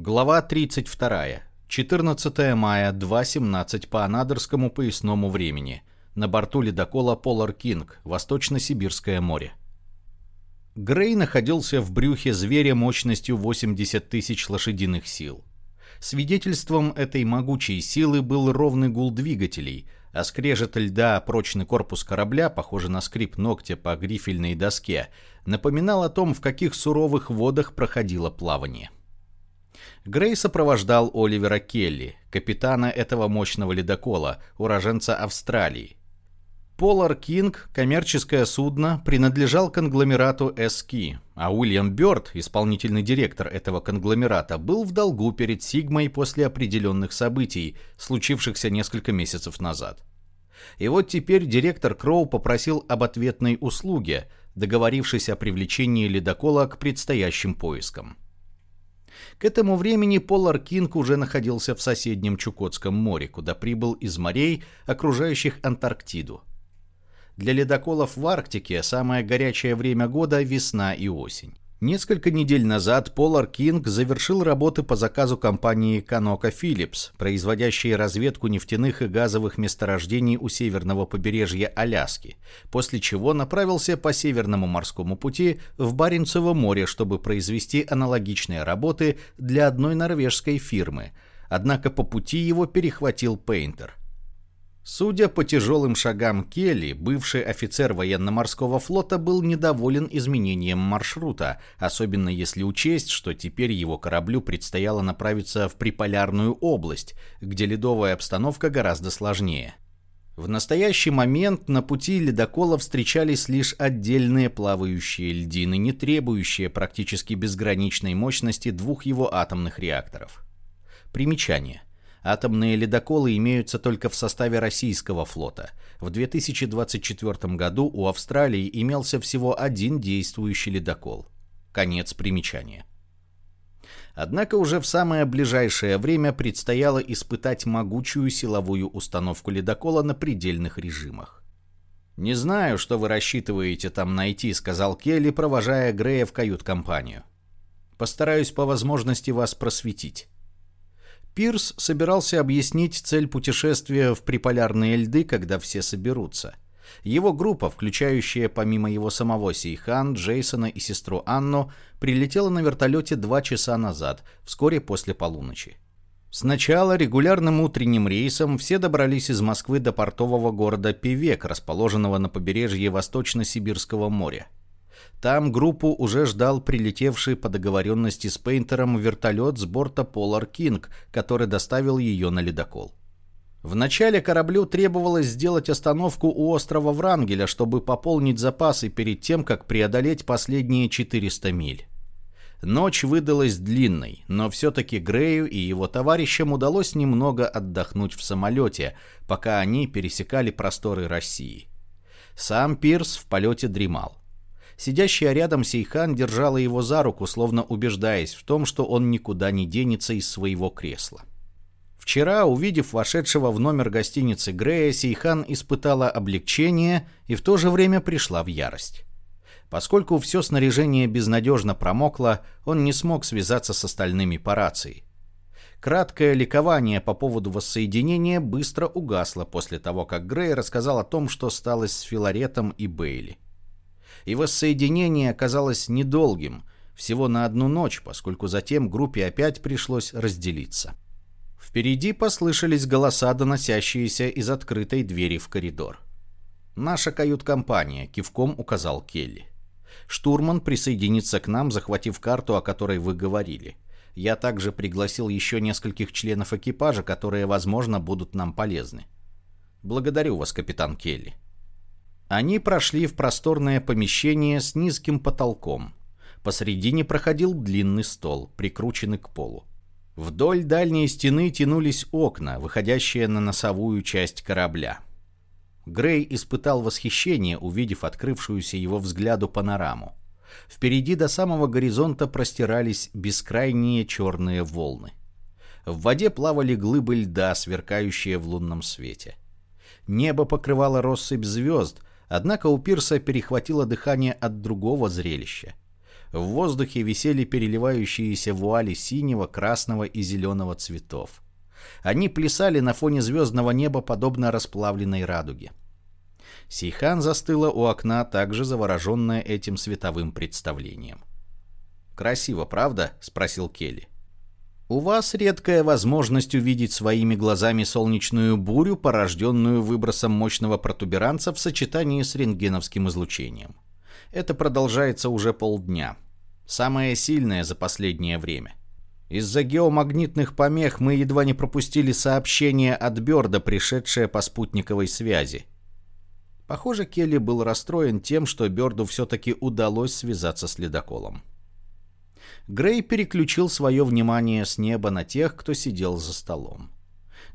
Глава 32. 14 мая, 2.17 по анадырскому поясному времени. На борту ледокола Polar King, Восточно-Сибирское море. Грей находился в брюхе зверя мощностью 80 тысяч лошадиных сил. Свидетельством этой могучей силы был ровный гул двигателей, а скрежет льда прочный корпус корабля, похожий на скрип ногтя по грифельной доске, напоминал о том, в каких суровых водах проходило плавание. Грей сопровождал Оливера Келли, капитана этого мощного ледокола, уроженца Австралии. Polar King, коммерческое судно, принадлежал конгломерату Эски, а Уильям Бёрд, исполнительный директор этого конгломерата, был в долгу перед Сигмой после определенных событий, случившихся несколько месяцев назад. И вот теперь директор Кроу попросил об ответной услуге, договорившись о привлечении ледокола к предстоящим поискам. К этому времени Полар Кинг уже находился в соседнем Чукотском море, куда прибыл из морей, окружающих Антарктиду. Для ледоколов в Арктике самое горячее время года – весна и осень. Несколько недель назад Polar King завершил работы по заказу компании Канока Phillips, производящей разведку нефтяных и газовых месторождений у северного побережья Аляски, после чего направился по Северному морскому пути в Баренцево море, чтобы произвести аналогичные работы для одной норвежской фирмы, однако по пути его перехватил Пейнтер. Судя по тяжелым шагам Келли, бывший офицер военно-морского флота был недоволен изменением маршрута, особенно если учесть, что теперь его кораблю предстояло направиться в Приполярную область, где ледовая обстановка гораздо сложнее. В настоящий момент на пути ледокола встречались лишь отдельные плавающие льдины, не требующие практически безграничной мощности двух его атомных реакторов. Примечание. Атомные ледоколы имеются только в составе российского флота. В 2024 году у Австралии имелся всего один действующий ледокол. Конец примечания. Однако уже в самое ближайшее время предстояло испытать могучую силовую установку ледокола на предельных режимах. «Не знаю, что вы рассчитываете там найти», — сказал Келли, провожая Грея в кают-компанию. «Постараюсь по возможности вас просветить». Пирс собирался объяснить цель путешествия в приполярные льды, когда все соберутся. Его группа, включающая помимо его самого Сейхан, Джейсона и сестру Анну, прилетела на вертолете два часа назад, вскоре после полуночи. Сначала регулярным утренним рейсом все добрались из Москвы до портового города Певек, расположенного на побережье Восточно-Сибирского моря. Там группу уже ждал прилетевший по договоренности с Пейнтером вертолет с борта Polar King, который доставил ее на ледокол. Вначале кораблю требовалось сделать остановку у острова Врангеля, чтобы пополнить запасы перед тем, как преодолеть последние 400 миль. Ночь выдалась длинной, но все-таки Грею и его товарищам удалось немного отдохнуть в самолете, пока они пересекали просторы России. Сам Пирс в полете дремал. Сидящая рядом Сейхан держала его за руку, словно убеждаясь в том, что он никуда не денется из своего кресла. Вчера, увидев вошедшего в номер гостиницы Грея, Сейхан испытала облегчение и в то же время пришла в ярость. Поскольку все снаряжение безнадежно промокло, он не смог связаться с остальными по рации. Краткое ликование по поводу воссоединения быстро угасло после того, как Грей рассказал о том, что стало с Филаретом и Бейли и воссоединение оказалось недолгим, всего на одну ночь, поскольку затем группе опять пришлось разделиться. Впереди послышались голоса, доносящиеся из открытой двери в коридор. «Наша кают-компания», — кивком указал Келли. «Штурман присоединится к нам, захватив карту, о которой вы говорили. Я также пригласил еще нескольких членов экипажа, которые, возможно, будут нам полезны. Благодарю вас, капитан Келли». Они прошли в просторное помещение с низким потолком. Посредине проходил длинный стол, прикрученный к полу. Вдоль дальней стены тянулись окна, выходящие на носовую часть корабля. Грей испытал восхищение, увидев открывшуюся его взгляду панораму. Впереди до самого горизонта простирались бескрайние черные волны. В воде плавали глыбы льда, сверкающие в лунном свете. Небо покрывало россыпь звезд, Однако у Пирса перехватило дыхание от другого зрелища. В воздухе висели переливающиеся вуали синего, красного и зеленого цветов. Они плясали на фоне звездного неба, подобно расплавленной радуге. Сейхан застыла у окна, также завороженная этим световым представлением. «Красиво, правда?» — спросил Келли. «У вас редкая возможность увидеть своими глазами солнечную бурю, порожденную выбросом мощного протуберанца в сочетании с рентгеновским излучением. Это продолжается уже полдня. Самое сильное за последнее время. Из-за геомагнитных помех мы едва не пропустили сообщение от Бёрда, пришедшее по спутниковой связи. Похоже, Келли был расстроен тем, что Бёрду все-таки удалось связаться с ледоколом. Грей переключил свое внимание с неба на тех, кто сидел за столом.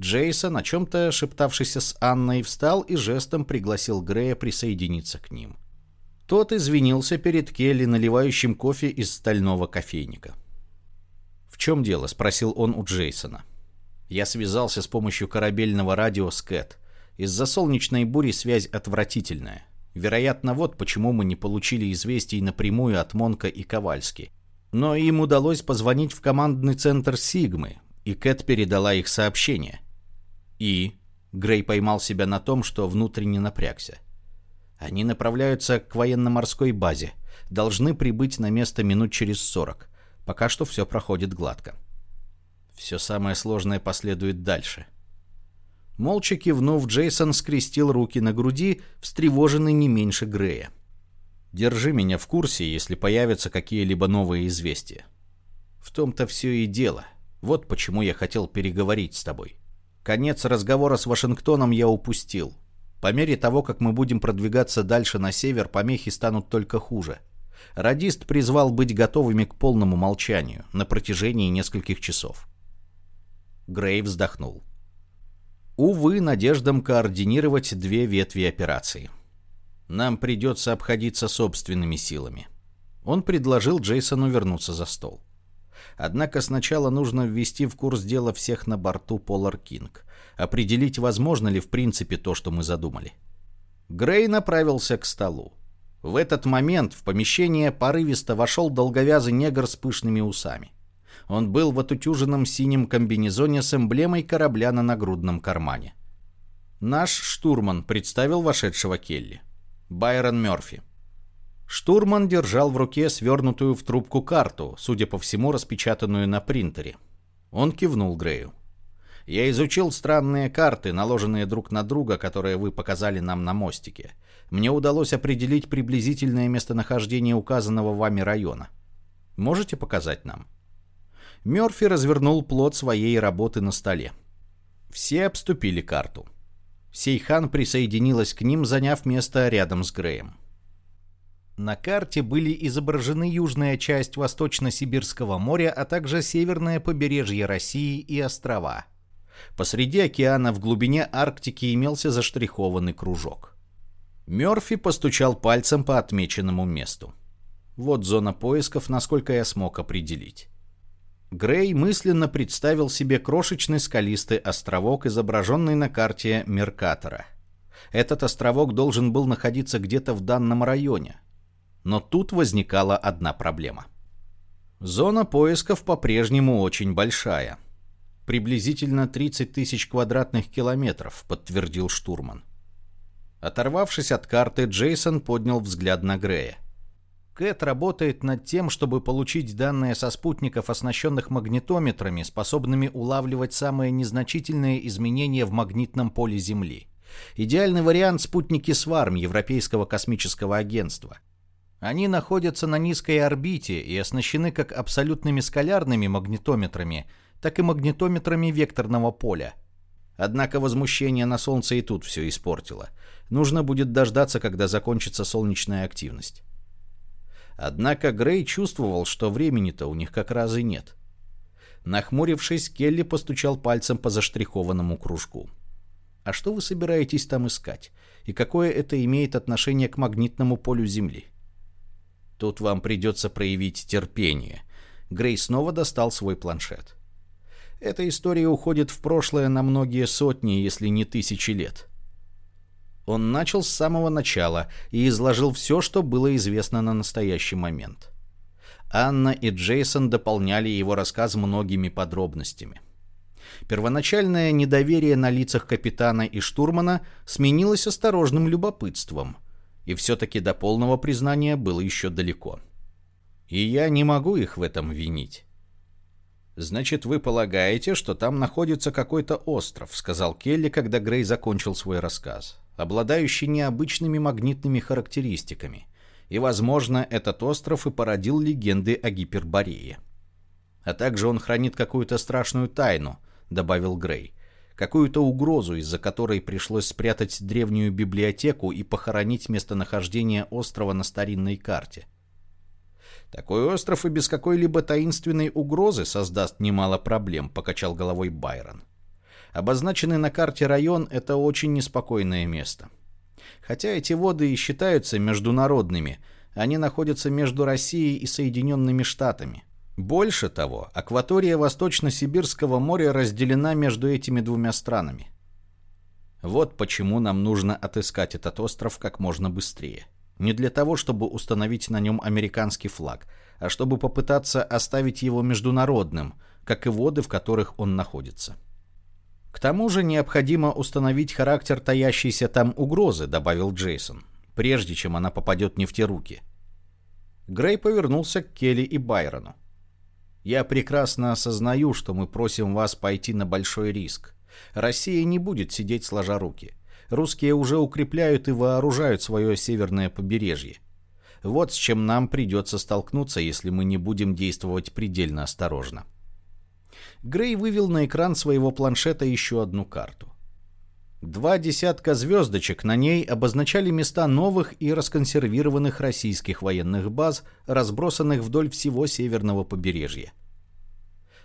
Джейсон, о чем-то шептавшийся с Анной, встал и жестом пригласил Грея присоединиться к ним. Тот извинился перед Келли, наливающим кофе из стального кофейника. «В чем дело?» — спросил он у Джейсона. Я связался с помощью корабельного радио с Кэт. Из-за солнечной бури связь отвратительная. Вероятно, вот почему мы не получили известий напрямую от Монка и Ковальски. Но им удалось позвонить в командный центр Сигмы, и Кэт передала их сообщение. И Грей поймал себя на том, что внутренне напрягся. Они направляются к военно-морской базе. Должны прибыть на место минут через сорок. Пока что все проходит гладко. Все самое сложное последует дальше. Молча кивнув, Джейсон скрестил руки на груди, встревоженный не меньше Грея. «Держи меня в курсе, если появятся какие-либо новые известия». «В том-то все и дело. Вот почему я хотел переговорить с тобой. Конец разговора с Вашингтоном я упустил. По мере того, как мы будем продвигаться дальше на север, помехи станут только хуже. Радист призвал быть готовыми к полному молчанию на протяжении нескольких часов. Грей вздохнул. Увы, надеждам координировать две ветви операции. Нам придется обходиться собственными силами. Он предложил Джейсону вернуться за стол. Однако сначала нужно ввести в курс дела всех на борту Polar King, определить, возможно ли в принципе то, что мы задумали. Грей направился к столу. В этот момент в помещение порывисто вошел долговязый негр с пышными усами. Он был в отутюженном синем комбинезоне с эмблемой корабля на нагрудном кармане. Наш штурман представил вошедшего Келли. Байрон Мёрфи. Штурман держал в руке свернутую в трубку карту, судя по всему, распечатанную на принтере. Он кивнул Грею. Я изучил странные карты, наложенные друг на друга, которые вы показали нам на мостике. Мне удалось определить приблизительное местонахождение указанного вами района. Можете показать нам? Мёрфи развернул плод своей работы на столе. Все обступили карту. Сейхан присоединилась к ним, заняв место рядом с Греем. На карте были изображены южная часть Восточно-Сибирского моря, а также северное побережье России и острова – Посреди океана в глубине Арктики имелся заштрихованный кружок. Мёрфи постучал пальцем по отмеченному месту. Вот зона поисков, насколько я смог определить. Грей мысленно представил себе крошечный скалистый островок, изображенный на карте Меркатора. Этот островок должен был находиться где-то в данном районе. Но тут возникала одна проблема. Зона поисков по-прежнему очень большая – «Приблизительно 30 тысяч квадратных километров», — подтвердил штурман. Оторвавшись от карты, Джейсон поднял взгляд на Грея. Кэт работает над тем, чтобы получить данные со спутников, оснащенных магнитометрами, способными улавливать самые незначительные изменения в магнитном поле Земли. Идеальный вариант – спутники СВАРМ Европейского космического агентства. Они находятся на низкой орбите и оснащены как абсолютными скалярными магнитометрами – так и магнитометрами векторного поля. Однако возмущение на Солнце и тут все испортило. Нужно будет дождаться, когда закончится солнечная активность. Однако Грей чувствовал, что времени-то у них как раз и нет. Нахмурившись, Келли постучал пальцем по заштрихованному кружку. «А что вы собираетесь там искать? И какое это имеет отношение к магнитному полю Земли?» «Тут вам придется проявить терпение». Грей снова достал свой планшет. Эта история уходит в прошлое на многие сотни, если не тысячи лет. Он начал с самого начала и изложил все, что было известно на настоящий момент. Анна и Джейсон дополняли его рассказ многими подробностями. Первоначальное недоверие на лицах капитана и штурмана сменилось осторожным любопытством, и все-таки до полного признания было еще далеко. И я не могу их в этом винить. «Значит, вы полагаете, что там находится какой-то остров», — сказал Келли, когда Грей закончил свой рассказ, обладающий необычными магнитными характеристиками. И, возможно, этот остров и породил легенды о Гиперборее. А также он хранит какую-то страшную тайну, добавил Грей. Какую-то угрозу, из-за которой пришлось спрятать древнюю библиотеку и похоронить местонахождение острова на старинной карте. Такой остров и без какой-либо таинственной угрозы создаст немало проблем, покачал головой Байрон. Обозначенный на карте район – это очень неспокойное место. Хотя эти воды и считаются международными, они находятся между Россией и Соединенными Штатами. Больше того, акватория Восточно-Сибирского моря разделена между этими двумя странами. Вот почему нам нужно отыскать этот остров как можно быстрее. Не для того, чтобы установить на нем американский флаг, а чтобы попытаться оставить его международным, как и воды, в которых он находится. К тому же необходимо установить характер таящейся там угрозы, добавил Джейсон, прежде чем она попадет не в те руки. Грей повернулся к Келли и Байрону. Я прекрасно осознаю, что мы просим вас пойти на большой риск. Россия не будет сидеть сложа руки. Русские уже укрепляют и вооружают свое северное побережье. Вот с чем нам придется столкнуться, если мы не будем действовать предельно осторожно. Грей вывел на экран своего планшета еще одну карту. Два десятка звездочек на ней обозначали места новых и расконсервированных российских военных баз, разбросанных вдоль всего северного побережья.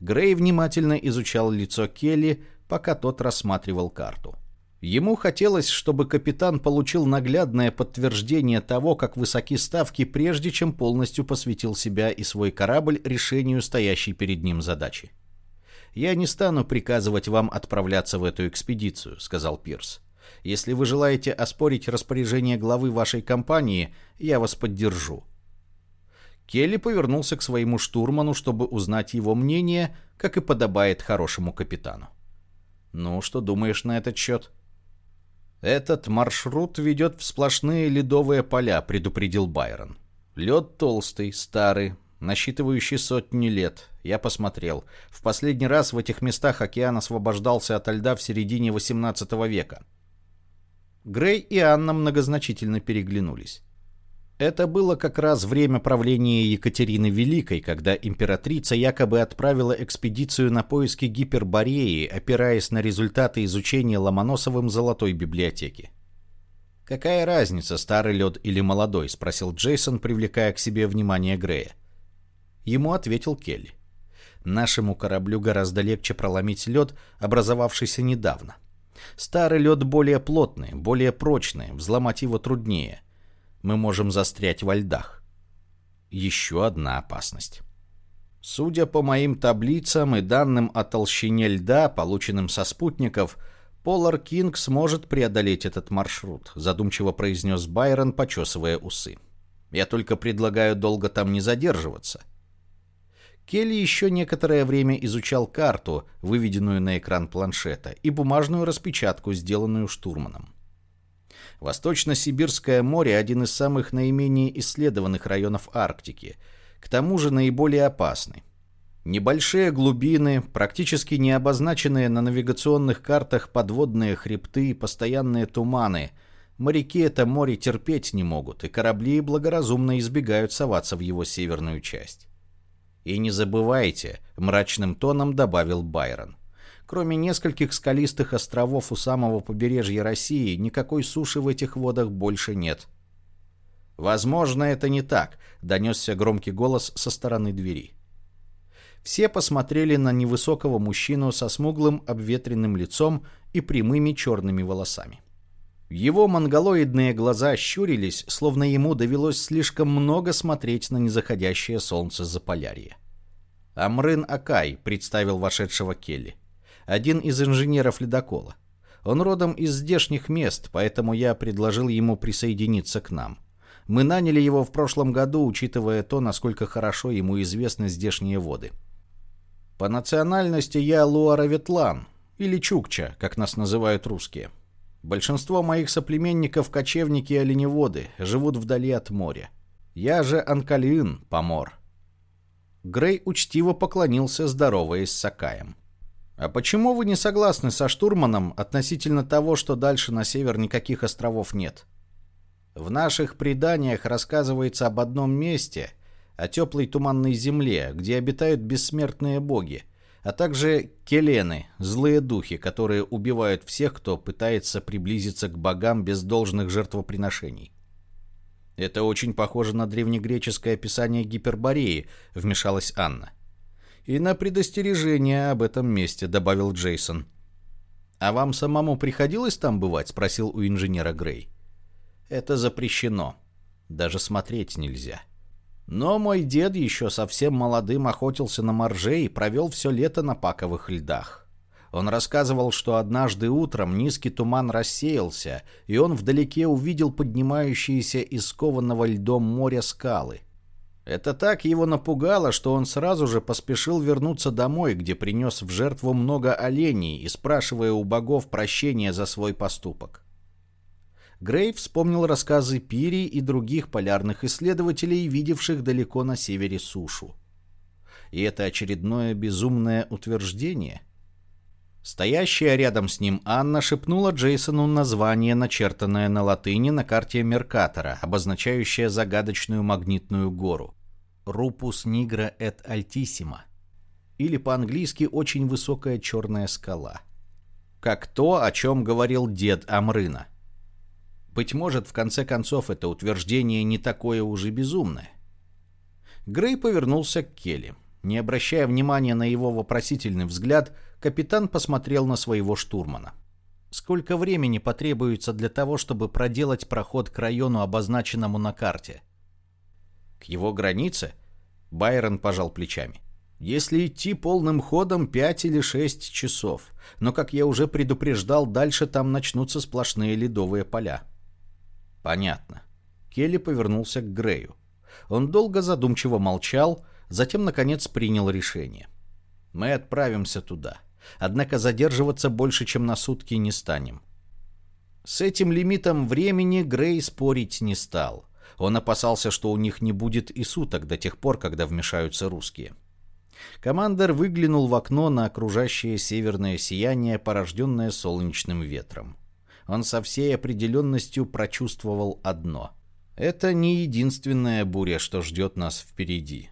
Грей внимательно изучал лицо Келли, пока тот рассматривал карту. Ему хотелось, чтобы капитан получил наглядное подтверждение того, как высоки ставки, прежде чем полностью посвятил себя и свой корабль решению стоящей перед ним задачи. «Я не стану приказывать вам отправляться в эту экспедицию», — сказал Пирс. «Если вы желаете оспорить распоряжение главы вашей компании, я вас поддержу». Келли повернулся к своему штурману, чтобы узнать его мнение, как и подобает хорошему капитану. «Ну, что думаешь на этот счет?» «Этот маршрут ведет в сплошные ледовые поля», — предупредил Байрон. «Лед толстый, старый, насчитывающий сотни лет. Я посмотрел. В последний раз в этих местах океан освобождался от льда в середине XVIII века. Грей и Анна многозначительно переглянулись. Это было как раз время правления Екатерины Великой, когда императрица якобы отправила экспедицию на поиски Гипербореи, опираясь на результаты изучения Ломоносовым Золотой библиотеки. «Какая разница, старый лед или молодой?» – спросил Джейсон, привлекая к себе внимание Грея. Ему ответил Келли. Нашему кораблю гораздо легче проломить лед, образовавшийся недавно. Старый лед более плотный, более прочный, взломать его труднее. Мы можем застрять во льдах. Еще одна опасность. Судя по моим таблицам и данным о толщине льда, полученным со спутников, Полар Кинг сможет преодолеть этот маршрут, задумчиво произнес Байрон, почесывая усы. Я только предлагаю долго там не задерживаться. — Келли еще некоторое время изучал карту, выведенную на экран планшета, и бумажную распечатку, сделанную штурманом. Восточно-Сибирское море – один из самых наименее исследованных районов Арктики, к тому же наиболее опасный. Небольшие глубины, практически не обозначенные на навигационных картах подводные хребты и постоянные туманы. Моряки это море терпеть не могут, и корабли благоразумно избегают соваться в его северную часть. «И не забывайте», — мрачным тоном добавил Байрон. «Кроме нескольких скалистых островов у самого побережья России, никакой суши в этих водах больше нет». «Возможно, это не так», — донесся громкий голос со стороны двери. Все посмотрели на невысокого мужчину со смуглым обветренным лицом и прямыми черными волосами. Его монголоидные глаза щурились, словно ему довелось слишком много смотреть на незаходящее солнце за полярье. «Амрын Акай», — представил вошедшего Келли. «Один из инженеров ледокола. Он родом из здешних мест, поэтому я предложил ему присоединиться к нам. Мы наняли его в прошлом году, учитывая то, насколько хорошо ему известны здешние воды. По национальности я Луараветлан, или Чукча, как нас называют русские. Большинство моих соплеменников – кочевники и оленеводы, живут вдали от моря. Я же Анкалиин, помор. Грей учтиво поклонился, здороваясь с Сакаем. «А почему вы не согласны со штурманом относительно того, что дальше на север никаких островов нет?» В наших преданиях рассказывается об одном месте, о теплой туманной земле, где обитают бессмертные боги, а также келены, злые духи, которые убивают всех, кто пытается приблизиться к богам без должных жертвоприношений. «Это очень похоже на древнегреческое описание Гипербореи», — вмешалась Анна. «И на предостережение об этом месте», — добавил Джейсон. «А вам самому приходилось там бывать?» — спросил у инженера Грей. Это запрещено. Даже смотреть нельзя. Но мой дед еще совсем молодым охотился на морже и провел все лето на паковых льдах. Он рассказывал, что однажды утром низкий туман рассеялся, и он вдалеке увидел поднимающиеся из скованного льдом моря скалы. Это так его напугало, что он сразу же поспешил вернуться домой, где принес в жертву много оленей и спрашивая у богов прощения за свой поступок. Грей вспомнил рассказы Пири и других полярных исследователей, видевших далеко на севере сушу. И это очередное безумное утверждение. Стоящая рядом с ним Анна шепнула Джейсону название, начертанное на латыни на карте Меркатора, обозначающее загадочную магнитную гору. Рупус Нигра эт Альтиссима. Или по-английски «очень высокая черная скала». Как то, о чем говорил дед Амрына. Быть может, в конце концов, это утверждение не такое уже безумное. Грей повернулся к Келли. Не обращая внимания на его вопросительный взгляд, капитан посмотрел на своего штурмана. «Сколько времени потребуется для того, чтобы проделать проход к району, обозначенному на карте?» «К его границе?» Байрон пожал плечами. «Если идти полным ходом, пять или шесть часов. Но, как я уже предупреждал, дальше там начнутся сплошные ледовые поля». Понятно. Келли повернулся к Грею. Он долго задумчиво молчал, затем, наконец, принял решение. Мы отправимся туда. Однако задерживаться больше, чем на сутки, не станем. С этим лимитом времени Грей спорить не стал. Он опасался, что у них не будет и суток до тех пор, когда вмешаются русские. Командор выглянул в окно на окружающее северное сияние, порожденное солнечным ветром он со всей определенностью прочувствовал одно. Это не единственная буря, что ждет нас впереди.